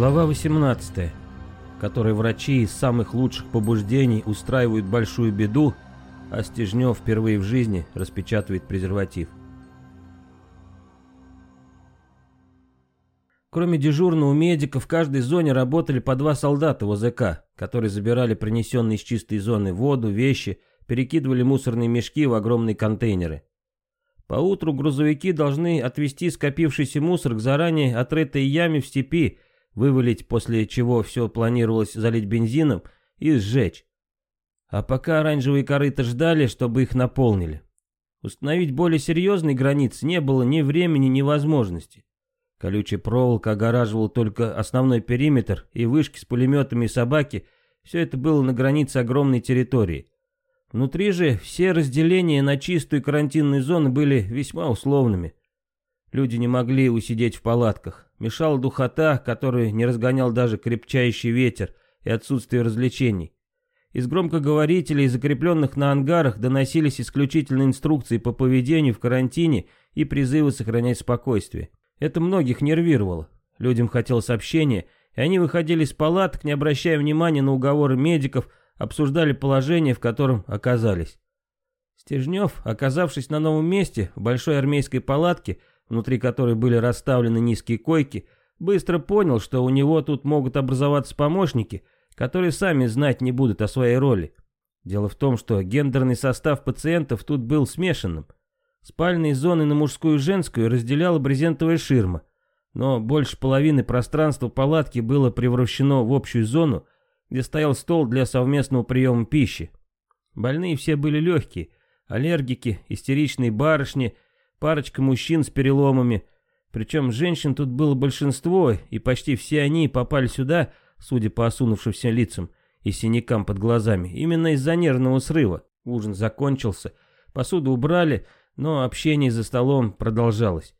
Глава 18, в которой врачи из самых лучших побуждений устраивают большую беду, а Стежнев впервые в жизни распечатывает презерватив. Кроме дежурного медика, в каждой зоне работали по два солдата ОЗК, которые забирали принесенные из чистой зоны воду, вещи, перекидывали мусорные мешки в огромные контейнеры. Поутру грузовики должны отвезти скопившийся мусор к заранее отрытой яме в степи вывалить, после чего все планировалось залить бензином и сжечь. А пока оранжевые корыта ждали, чтобы их наполнили. Установить более серьезные границы не было ни времени, ни возможности. Колючая проволока огораживала только основной периметр, и вышки с пулеметами и собаки – все это было на границе огромной территории. Внутри же все разделения на чистую карантинную зону были весьма условными – Люди не могли усидеть в палатках. Мешала духота, которую не разгонял даже крепчающий ветер и отсутствие развлечений. Из громкоговорителей, закрепленных на ангарах, доносились исключительно инструкции по поведению в карантине и призывы сохранять спокойствие. Это многих нервировало. Людям хотелось общения, и они выходили из палаток, не обращая внимания на уговоры медиков, обсуждали положение, в котором оказались. Стежнев, оказавшись на новом месте, в большой армейской палатке, внутри которой были расставлены низкие койки, быстро понял, что у него тут могут образоваться помощники, которые сами знать не будут о своей роли. Дело в том, что гендерный состав пациентов тут был смешанным. Спальные зоны на мужскую и женскую разделяла брезентовая ширма, но больше половины пространства палатки было превращено в общую зону, где стоял стол для совместного приема пищи. Больные все были легкие, аллергики, истеричные барышни – парочка мужчин с переломами. Причем женщин тут было большинство, и почти все они попали сюда, судя по осунувшимся лицам и синякам под глазами, именно из-за нервного срыва. Ужин закончился, посуду убрали, но общение за столом продолжалось.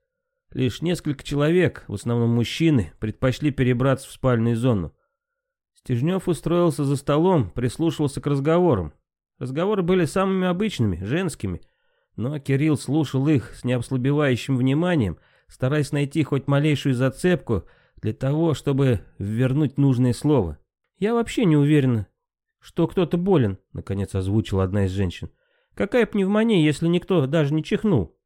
Лишь несколько человек, в основном мужчины, предпочли перебраться в спальную зону. Стежнев устроился за столом, прислушивался к разговорам. Разговоры были самыми обычными, женскими, но Кирилл слушал их с необслабевающим вниманием, стараясь найти хоть малейшую зацепку для того, чтобы вернуть нужное слово. «Я вообще не уверена, что кто-то болен», — наконец озвучила одна из женщин. «Какая пневмония, если никто даже не чихнул?»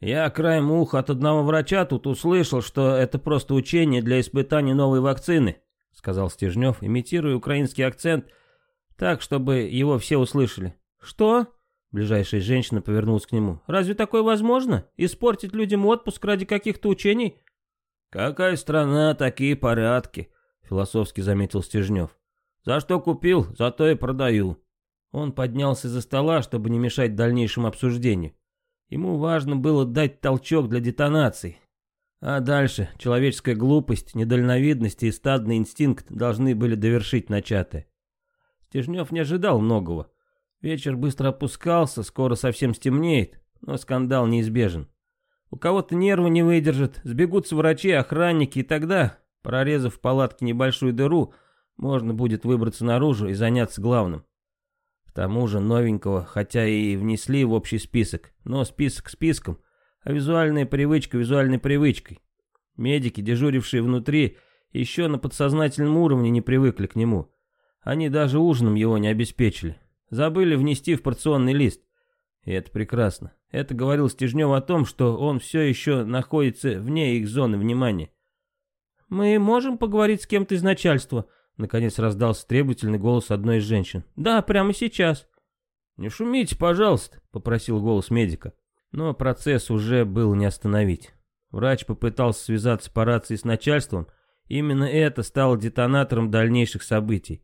«Я краем уха от одного врача тут услышал, что это просто учение для испытания новой вакцины», — сказал Стежнев, имитируя украинский акцент так, чтобы его все услышали. «Что?» Ближайшая женщина повернулась к нему. «Разве такое возможно? Испортить людям отпуск ради каких-то учений?» «Какая страна, такие порядки», — философски заметил Стежнев. «За что купил, за то и продаю». Он поднялся за стола, чтобы не мешать дальнейшему обсуждению. Ему важно было дать толчок для детонации. А дальше человеческая глупость, недальновидность и стадный инстинкт должны были довершить начатое. Стежнев не ожидал многого. Вечер быстро опускался, скоро совсем стемнеет, но скандал неизбежен. У кого-то нервы не выдержат, сбегутся врачи, охранники, и тогда, прорезав в палатке небольшую дыру, можно будет выбраться наружу и заняться главным. К тому же новенького, хотя и внесли в общий список, но список списком, а визуальная привычка визуальной привычкой. Медики, дежурившие внутри, еще на подсознательном уровне не привыкли к нему. Они даже ужином его не обеспечили. Забыли внести в порционный лист. И это прекрасно. Это говорил Стежнев о том, что он все еще находится вне их зоны внимания. «Мы можем поговорить с кем-то из начальства?» Наконец раздался требовательный голос одной из женщин. «Да, прямо сейчас». «Не шумите, пожалуйста», — попросил голос медика. Но процесс уже был не остановить. Врач попытался связаться по рации с начальством. Именно это стало детонатором дальнейших событий.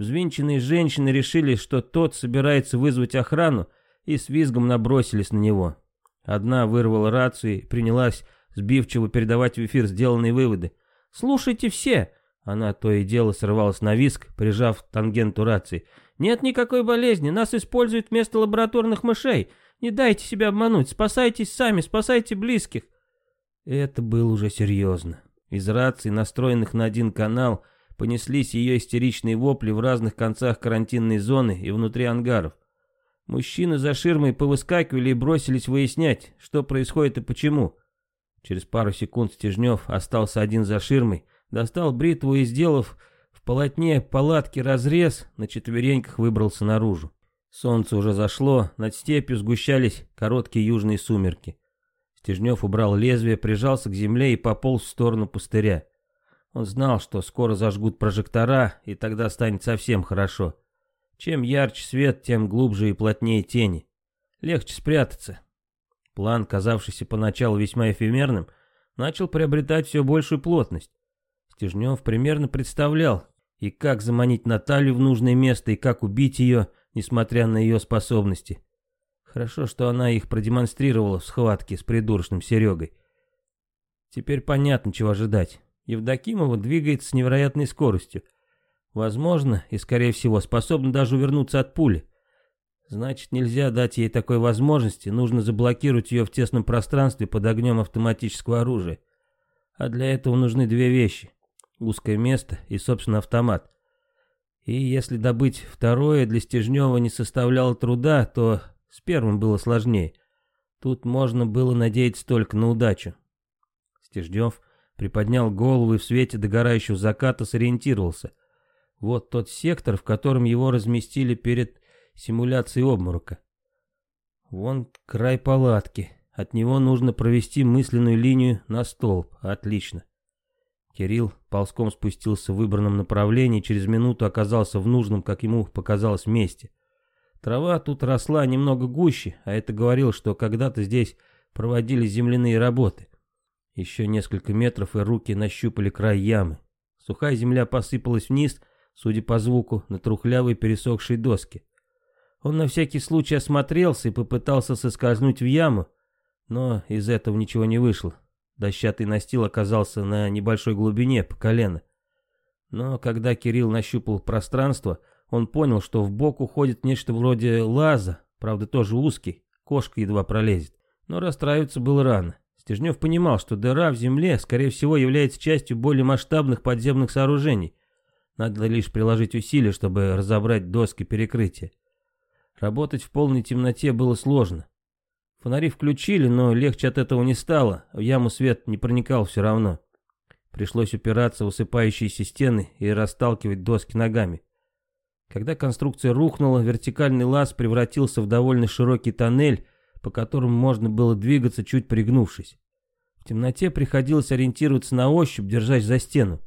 Взвинченные женщины решили, что тот собирается вызвать охрану, и с визгом набросились на него. Одна вырвала рацию и принялась сбивчиво передавать в эфир сделанные выводы. «Слушайте все!» Она то и дело срывалась на визг, прижав тангенту рации. «Нет никакой болезни, нас используют вместо лабораторных мышей. Не дайте себя обмануть, спасайтесь сами, спасайте близких». Это было уже серьезно. Из раций, настроенных на один канал, Понеслись ее истеричные вопли в разных концах карантинной зоны и внутри ангаров. Мужчины за ширмой повыскакивали и бросились выяснять, что происходит и почему. Через пару секунд Стежнев остался один за ширмой, достал бритву и, сделав в полотне палатки разрез, на четвереньках выбрался наружу. Солнце уже зашло, над степью сгущались короткие южные сумерки. Стежнев убрал лезвие, прижался к земле и пополз в сторону пустыря. Он знал, что скоро зажгут прожектора, и тогда станет совсем хорошо. Чем ярче свет, тем глубже и плотнее тени. Легче спрятаться. План, казавшийся поначалу весьма эфемерным, начал приобретать все большую плотность. Стежнев примерно представлял, и как заманить Наталью в нужное место, и как убить ее, несмотря на ее способности. Хорошо, что она их продемонстрировала в схватке с придурочным Серегой. Теперь понятно, чего ожидать. Евдокимова двигается с невероятной скоростью. Возможно, и скорее всего, способна даже увернуться от пули. Значит, нельзя дать ей такой возможности, нужно заблокировать ее в тесном пространстве под огнем автоматического оружия. А для этого нужны две вещи. Узкое место и, собственно, автомат. И если добыть второе для Стежнева не составляло труда, то с первым было сложнее. Тут можно было надеяться только на удачу. Стежнев приподнял голову и в свете догорающего заката сориентировался. Вот тот сектор, в котором его разместили перед симуляцией обморока. Вон край палатки. От него нужно провести мысленную линию на столб. Отлично. Кирилл ползком спустился в выбранном направлении и через минуту оказался в нужном, как ему показалось, месте. Трава тут росла немного гуще, а это говорило, что когда-то здесь проводили земляные работы. Еще несколько метров, и руки нащупали край ямы. Сухая земля посыпалась вниз, судя по звуку, на трухлявые пересохшие доски. Он на всякий случай осмотрелся и попытался соскользнуть в яму, но из этого ничего не вышло. Дощатый настил оказался на небольшой глубине, по колено. Но когда Кирилл нащупал пространство, он понял, что в бок уходит нечто вроде лаза, правда тоже узкий, кошка едва пролезет. Но расстраиваться было рано. Стежнев понимал, что дыра в земле, скорее всего, является частью более масштабных подземных сооружений. Надо лишь приложить усилия, чтобы разобрать доски перекрытия. Работать в полной темноте было сложно. Фонари включили, но легче от этого не стало, в яму свет не проникал все равно. Пришлось упираться в усыпающиеся стены и расталкивать доски ногами. Когда конструкция рухнула, вертикальный лаз превратился в довольно широкий тоннель, по которым можно было двигаться, чуть пригнувшись. В темноте приходилось ориентироваться на ощупь, держась за стену.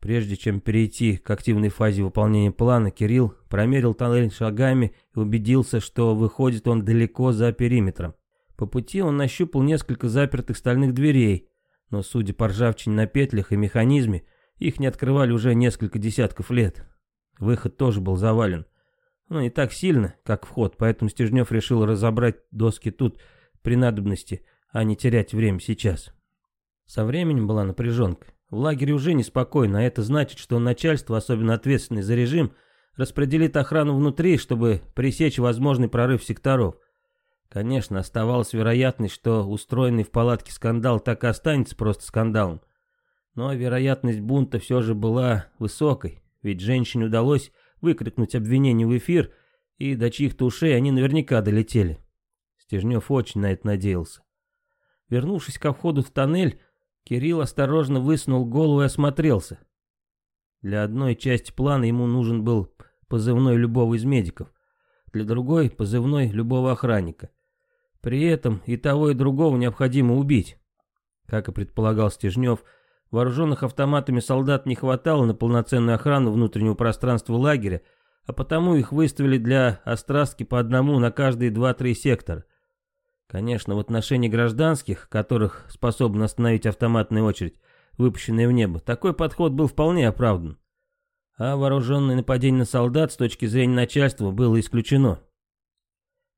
Прежде чем перейти к активной фазе выполнения плана, Кирилл промерил тоннель шагами и убедился, что выходит он далеко за периметром. По пути он нащупал несколько запертых стальных дверей, но, судя по ржавчине на петлях и механизме, их не открывали уже несколько десятков лет. Выход тоже был завален но не так сильно, как вход, поэтому Стежнев решил разобрать доски тут при надобности, а не терять время сейчас. Со временем была напряженка. В лагере уже неспокойно, а это значит, что начальство, особенно ответственное за режим, распределит охрану внутри, чтобы пресечь возможный прорыв секторов. Конечно, оставалась вероятность, что устроенный в палатке скандал так и останется просто скандалом. Но вероятность бунта все же была высокой, ведь женщине удалось выкрикнуть обвинение в эфир, и до чьих-то ушей они наверняка долетели. Стежнев очень на это надеялся. Вернувшись ко входу в тоннель, Кирилл осторожно высунул голову и осмотрелся. Для одной части плана ему нужен был позывной любого из медиков, для другой — позывной любого охранника. При этом и того, и другого необходимо убить. Как и предполагал Стежнев — Вооруженных автоматами солдат не хватало на полноценную охрану внутреннего пространства лагеря, а потому их выставили для острастки по одному на каждые 2-3 сектора. Конечно, в отношении гражданских, которых способна остановить автоматная очередь, выпущенная в небо, такой подход был вполне оправдан. А вооруженное нападение на солдат с точки зрения начальства было исключено.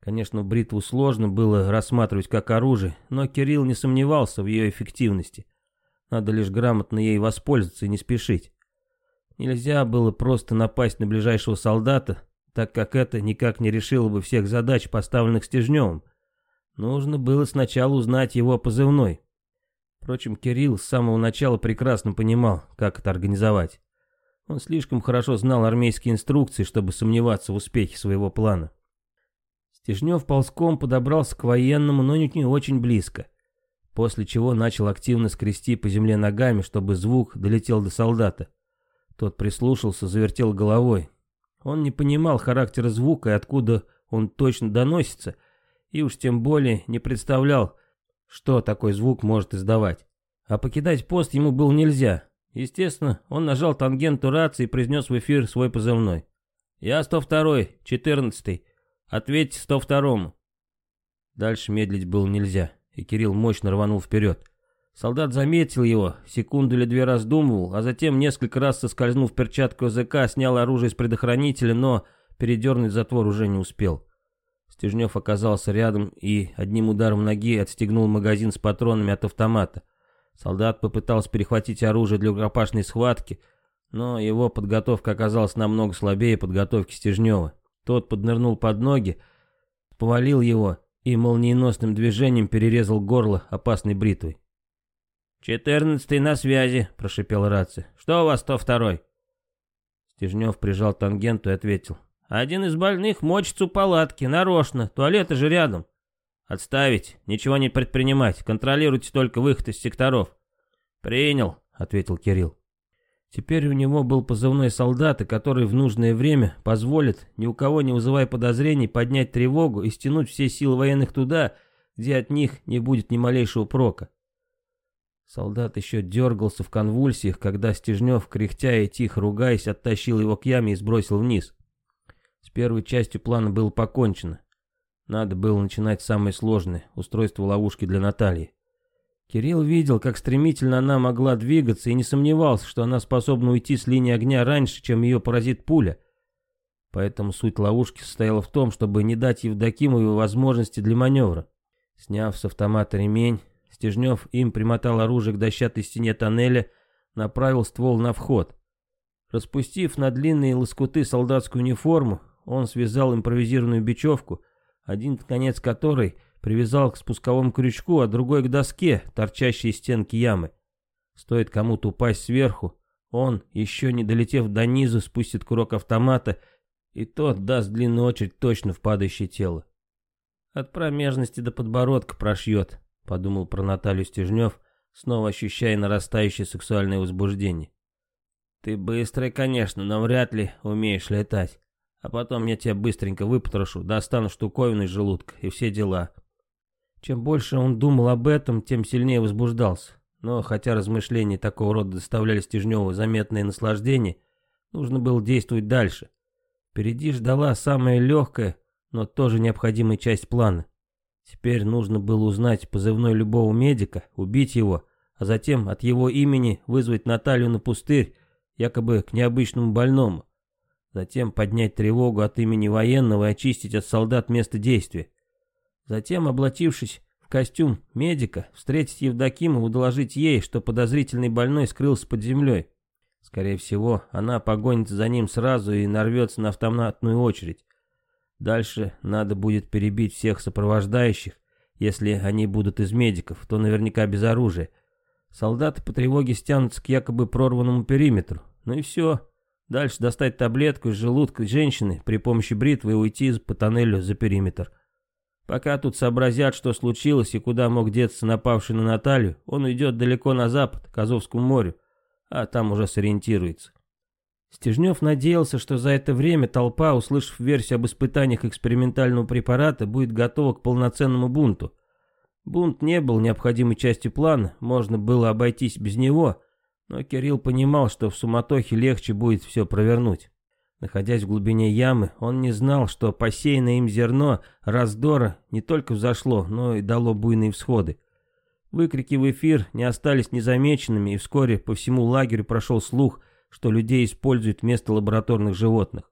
Конечно, бритву сложно было рассматривать как оружие, но Кирилл не сомневался в ее эффективности. Надо лишь грамотно ей воспользоваться и не спешить. Нельзя было просто напасть на ближайшего солдата, так как это никак не решило бы всех задач, поставленных Стежневым. Нужно было сначала узнать его позывной. Впрочем, Кирилл с самого начала прекрасно понимал, как это организовать. Он слишком хорошо знал армейские инструкции, чтобы сомневаться в успехе своего плана. Стежнев ползком подобрался к военному, но не очень близко после чего начал активно скрести по земле ногами, чтобы звук долетел до солдата. Тот прислушался, завертел головой. Он не понимал характера звука и откуда он точно доносится, и уж тем более не представлял, что такой звук может издавать. А покидать пост ему было нельзя. Естественно, он нажал тангенту рации и произнес в эфир свой позывной. «Я 102-й, 14-й. Ответьте 102-му». Дальше медлить было нельзя и Кирилл мощно рванул вперед. Солдат заметил его, секунду или две раздумывал, а затем, несколько раз соскользнув перчатку языка, снял оружие с предохранителя, но передернуть затвор уже не успел. Стежнев оказался рядом и одним ударом ноги отстегнул магазин с патронами от автомата. Солдат попытался перехватить оружие для рукопашной схватки, но его подготовка оказалась намного слабее подготовки Стежнева. Тот поднырнул под ноги, повалил его и молниеносным движением перерезал горло опасной бритвой. «Четырнадцатый на связи», — прошипел рация. «Что у вас, то второй?» Стежнев прижал тангенту и ответил. «Один из больных мочится у палатки, нарочно, туалеты же рядом. Отставить, ничего не предпринимать, контролируйте только выход из секторов». «Принял», — ответил Кирилл. Теперь у него был позывной солдата, который в нужное время позволит, ни у кого не вызывая подозрений, поднять тревогу и стянуть все силы военных туда, где от них не будет ни малейшего прока. Солдат еще дергался в конвульсиях, когда Стежнев, кряхтя и тихо ругаясь, оттащил его к яме и сбросил вниз. С первой частью плана было покончено. Надо было начинать самое сложное — устройство ловушки для Натальи. Кирилл видел, как стремительно она могла двигаться и не сомневался, что она способна уйти с линии огня раньше, чем ее поразит пуля. Поэтому суть ловушки состояла в том, чтобы не дать Евдокимову возможности для маневра. Сняв с автомата ремень, Стежнев им примотал оружие к дощатой стене тоннеля, направил ствол на вход. Распустив на длинные лоскуты солдатскую униформу, он связал импровизированную бечевку, один конец которой – привязал к спусковому крючку, а другой к доске, торчащей из стенки ямы. Стоит кому-то упасть сверху, он, еще не долетев до низу, спустит курок автомата, и тот даст длинную очередь точно в падающее тело. «От промежности до подбородка прошьет», — подумал про Наталью Стежнев, снова ощущая нарастающее сексуальное возбуждение. «Ты быстрый, конечно, но вряд ли умеешь летать. А потом я тебя быстренько выпотрошу, достану штуковину из желудка и все дела. Чем больше он думал об этом, тем сильнее возбуждался. Но хотя размышления такого рода доставляли Стежневу заметное наслаждение, нужно было действовать дальше. Впереди ждала самая легкая, но тоже необходимая часть плана. Теперь нужно было узнать позывной любого медика, убить его, а затем от его имени вызвать Наталью на пустырь, якобы к необычному больному. Затем поднять тревогу от имени военного и очистить от солдат место действия. Затем, облачившись в костюм медика, встретить Евдокиму и доложить ей, что подозрительный больной скрылся под землей. Скорее всего, она погонится за ним сразу и нарвется на автоматную очередь. Дальше надо будет перебить всех сопровождающих, если они будут из медиков, то наверняка без оружия. Солдаты по тревоге стянутся к якобы прорванному периметру. Ну и все. Дальше достать таблетку из желудка женщины при помощи бритвы и уйти по тоннелю за периметр. Пока тут сообразят, что случилось и куда мог деться напавший на Наталью, он уйдет далеко на запад, к Азовскому морю, а там уже сориентируется. Стежнев надеялся, что за это время толпа, услышав версию об испытаниях экспериментального препарата, будет готова к полноценному бунту. Бунт не был необходимой частью плана, можно было обойтись без него, но Кирилл понимал, что в суматохе легче будет все провернуть. Находясь в глубине ямы, он не знал, что посеянное им зерно раздора не только взошло, но и дало буйные всходы. Выкрики в эфир не остались незамеченными, и вскоре по всему лагерю прошел слух, что людей используют вместо лабораторных животных.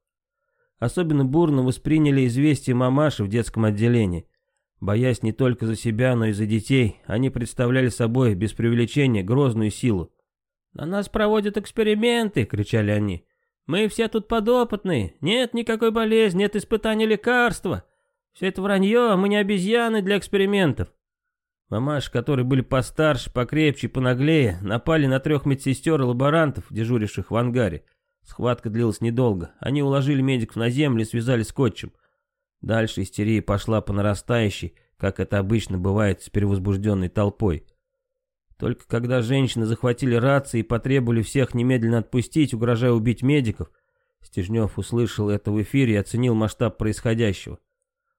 Особенно бурно восприняли известие мамаши в детском отделении. Боясь не только за себя, но и за детей, они представляли собой без преувеличения грозную силу. «На нас проводят эксперименты!» — кричали они. Мы все тут подопытные, нет никакой болезни, нет испытаний лекарства. Все это вранье, а мы не обезьяны для экспериментов. Мамаш, которые были постарше, покрепче и понаглее, напали на трех медсестер и лаборантов, дежуривших в ангаре. Схватка длилась недолго. Они уложили медиков на землю и связали скотчем. Дальше истерия пошла по нарастающей, как это обычно бывает с перевозбужденной толпой. Только когда женщины захватили рации и потребовали всех немедленно отпустить, угрожая убить медиков, Стежнев услышал это в эфире и оценил масштаб происходящего.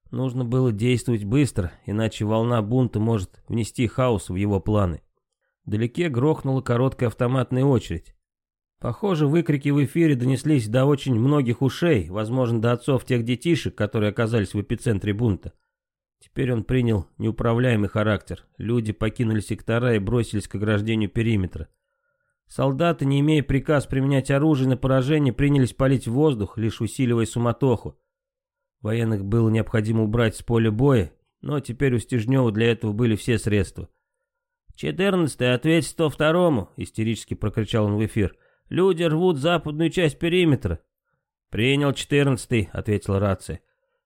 Нужно было действовать быстро, иначе волна бунта может внести хаос в его планы. Далеке грохнула короткая автоматная очередь. Похоже, выкрики в эфире донеслись до очень многих ушей, возможно, до отцов тех детишек, которые оказались в эпицентре бунта. Теперь он принял неуправляемый характер. Люди покинули сектора и бросились к ограждению периметра. Солдаты, не имея приказ применять оружие на поражение, принялись палить в воздух, лишь усиливая суматоху. Военных было необходимо убрать с поля боя, но теперь у Стежнева для этого были все средства. «Четырнадцатый, ответь сто второму! — истерически прокричал он в эфир. «Люди рвут западную часть периметра!» «Принял четырнадцатый», — ответила рация.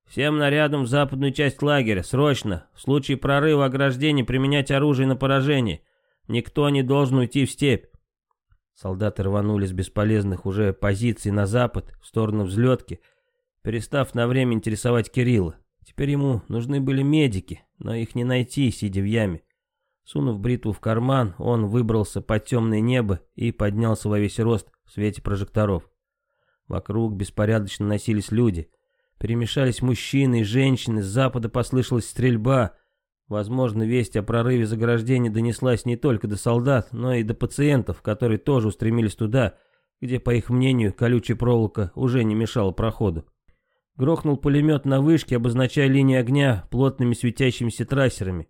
Всем нарядом в западную часть лагеря, срочно. В случае прорыва ограждений применять оружие на поражение. Никто не должен уйти в степь. Солдаты рванули с бесполезных уже позиций на запад, в сторону взлетки, перестав на время интересовать Кирилла. Теперь ему нужны были медики, но их не найти, сидя в яме. Сунув бритву в карман, он выбрался под темное небо и поднялся во весь рост в свете прожекторов. Вокруг беспорядочно носились люди — Перемешались мужчины и женщины, с запада послышалась стрельба. Возможно, весть о прорыве заграждения донеслась не только до солдат, но и до пациентов, которые тоже устремились туда, где, по их мнению, колючая проволока уже не мешала проходу. Грохнул пулемет на вышке, обозначая линии огня плотными светящимися трассерами.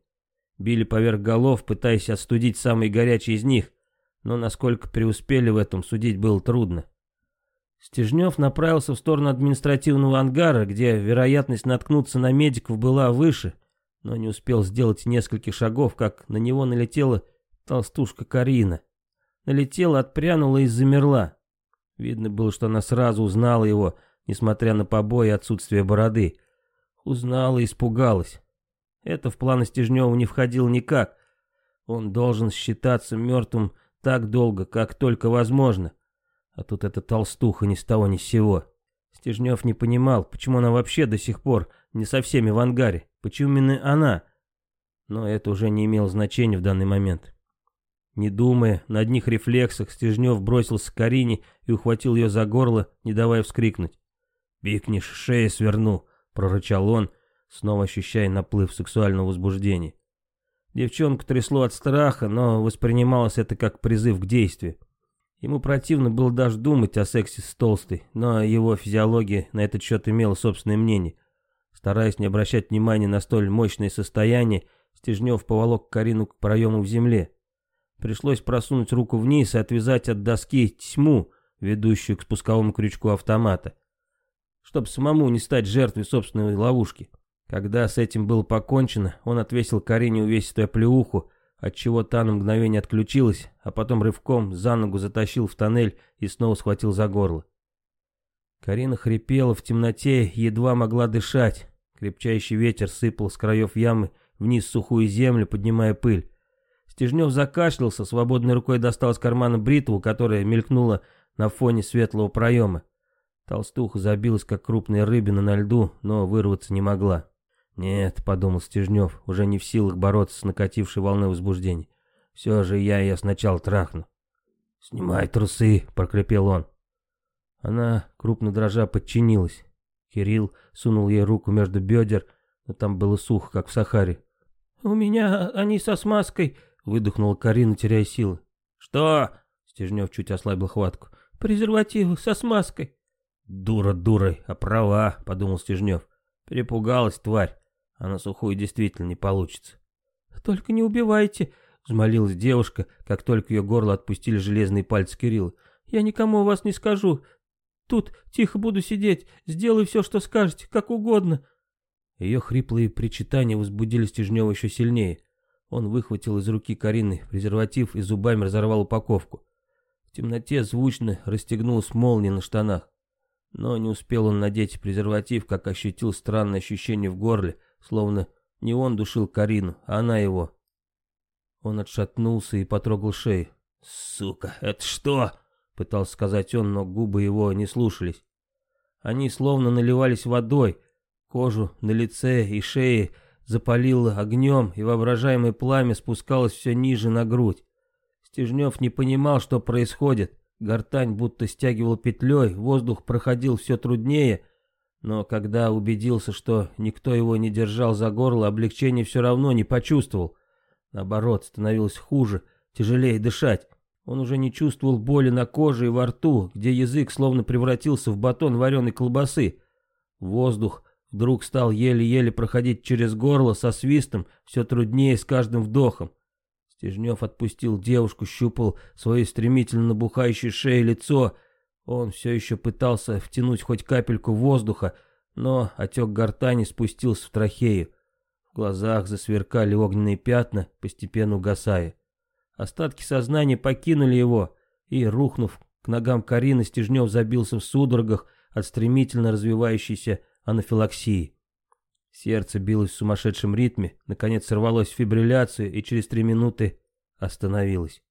Били поверх голов, пытаясь остудить самые горячие из них, но насколько преуспели в этом, судить было трудно. Стежнев направился в сторону административного ангара, где вероятность наткнуться на медиков была выше, но не успел сделать нескольких шагов, как на него налетела толстушка Карина. Налетела, отпрянула и замерла. Видно было, что она сразу узнала его, несмотря на побои и отсутствие бороды. Узнала и испугалась. Это в планы Стежнева не входило никак. Он должен считаться мертвым так долго, как только возможно. — а тут эта толстуха ни с того ни с сего. Стежнев не понимал, почему она вообще до сих пор не со всеми в ангаре, почему именно она. Но это уже не имело значения в данный момент. Не думая, на одних рефлексах Стежнев бросился к Карине и ухватил ее за горло, не давая вскрикнуть. «Бикнешь, шею сверну!» — прорычал он, снова ощущая наплыв сексуального возбуждения. Девчонку трясло от страха, но воспринималось это как призыв к действию. Ему противно было даже думать о сексе с толстой, но его физиология на этот счет имела собственное мнение. Стараясь не обращать внимания на столь мощное состояние, Стежнев поволок Карину к проему в земле. Пришлось просунуть руку вниз и отвязать от доски тьму, ведущую к спусковому крючку автомата, чтобы самому не стать жертвой собственной ловушки. Когда с этим было покончено, он отвесил Карине увесистую плеуху, отчего та на мгновение отключилась, а потом рывком за ногу затащил в тоннель и снова схватил за горло. Карина хрипела в темноте, едва могла дышать. Крепчающий ветер сыпал с краев ямы вниз сухую землю, поднимая пыль. Стежнев закашлялся, свободной рукой достал из кармана бритву, которая мелькнула на фоне светлого проема. Толстуха забилась, как крупная рыбина на льду, но вырваться не могла. «Нет», — подумал Стежнев, уже не в силах бороться с накатившей волной возбуждения. «Все же я ее сначала трахну». «Снимай трусы», — прокрепел он. Она, крупно дрожа, подчинилась. Кирилл сунул ей руку между бедер, но там было сухо, как в Сахаре. «У меня они со смазкой», — выдохнула Карина, теряя силы. «Что?» — Стежнев чуть ослабил хватку. «Презервативы со смазкой». «Дура дурой, а права», — подумал Стежнев. «Перепугалась тварь а на сухую действительно не получится. «Только не убивайте!» — взмолилась девушка, как только ее горло отпустили железные пальцы Кирилла. «Я никому о вас не скажу. Тут тихо буду сидеть, сделаю все, что скажете, как угодно». Ее хриплые причитания возбудили Стежнева еще сильнее. Он выхватил из руки Карины презерватив и зубами разорвал упаковку. В темноте звучно расстегнулась молния на штанах. Но не успел он надеть презерватив, как ощутил странное ощущение в горле, Словно не он душил Карину, а она его. Он отшатнулся и потрогал шею. «Сука, это что?» — пытался сказать он, но губы его не слушались. Они словно наливались водой, кожу на лице и шее запалило огнем, и воображаемое пламя спускалось все ниже на грудь. Стежнев не понимал, что происходит. Гортань будто стягивал петлей, воздух проходил все труднее, но когда убедился, что никто его не держал за горло, облегчения все равно не почувствовал. Наоборот, становилось хуже, тяжелее дышать. Он уже не чувствовал боли на коже и во рту, где язык словно превратился в батон вареной колбасы. Воздух вдруг стал еле-еле проходить через горло со свистом, все труднее с каждым вдохом. Стежнев отпустил девушку, щупал своей стремительно набухающей шею лицо, он все еще пытался втянуть хоть капельку воздуха, но отек гортани спустился в трахею. В глазах засверкали огненные пятна, постепенно угасая. Остатки сознания покинули его, и, рухнув к ногам Карины, Стежнев забился в судорогах от стремительно развивающейся анафилаксии. Сердце билось в сумасшедшем ритме, наконец сорвалось в фибрилляцию и через три минуты остановилось.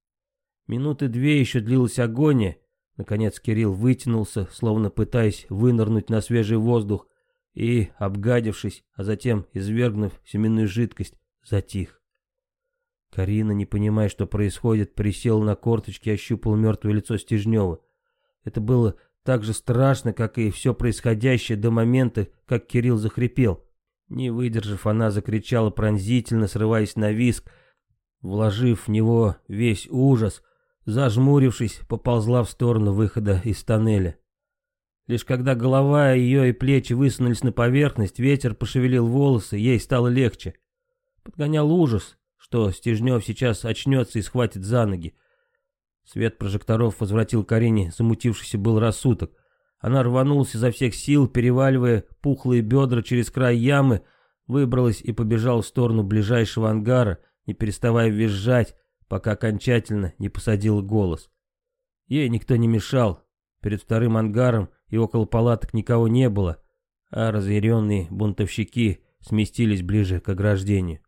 Минуты две еще длилась агония, Наконец Кирилл вытянулся, словно пытаясь вынырнуть на свежий воздух, и, обгадившись, а затем извергнув семенную жидкость, затих. Карина, не понимая, что происходит, присела на корточки и ощупала мертвое лицо Стежнева. Это было так же страшно, как и все происходящее до момента, как Кирилл захрипел. Не выдержав, она закричала пронзительно, срываясь на виск, вложив в него весь ужас — зажмурившись, поползла в сторону выхода из тоннеля. Лишь когда голова ее и плечи высунулись на поверхность, ветер пошевелил волосы, ей стало легче. Подгонял ужас, что Стежнев сейчас очнется и схватит за ноги. Свет прожекторов возвратил Карине замутившийся был рассудок. Она рванулась изо всех сил, переваливая пухлые бедра через край ямы, выбралась и побежала в сторону ближайшего ангара, не переставая визжать, пока окончательно не посадила голос. Ей никто не мешал, перед вторым ангаром и около палаток никого не было, а разъяренные бунтовщики сместились ближе к ограждению.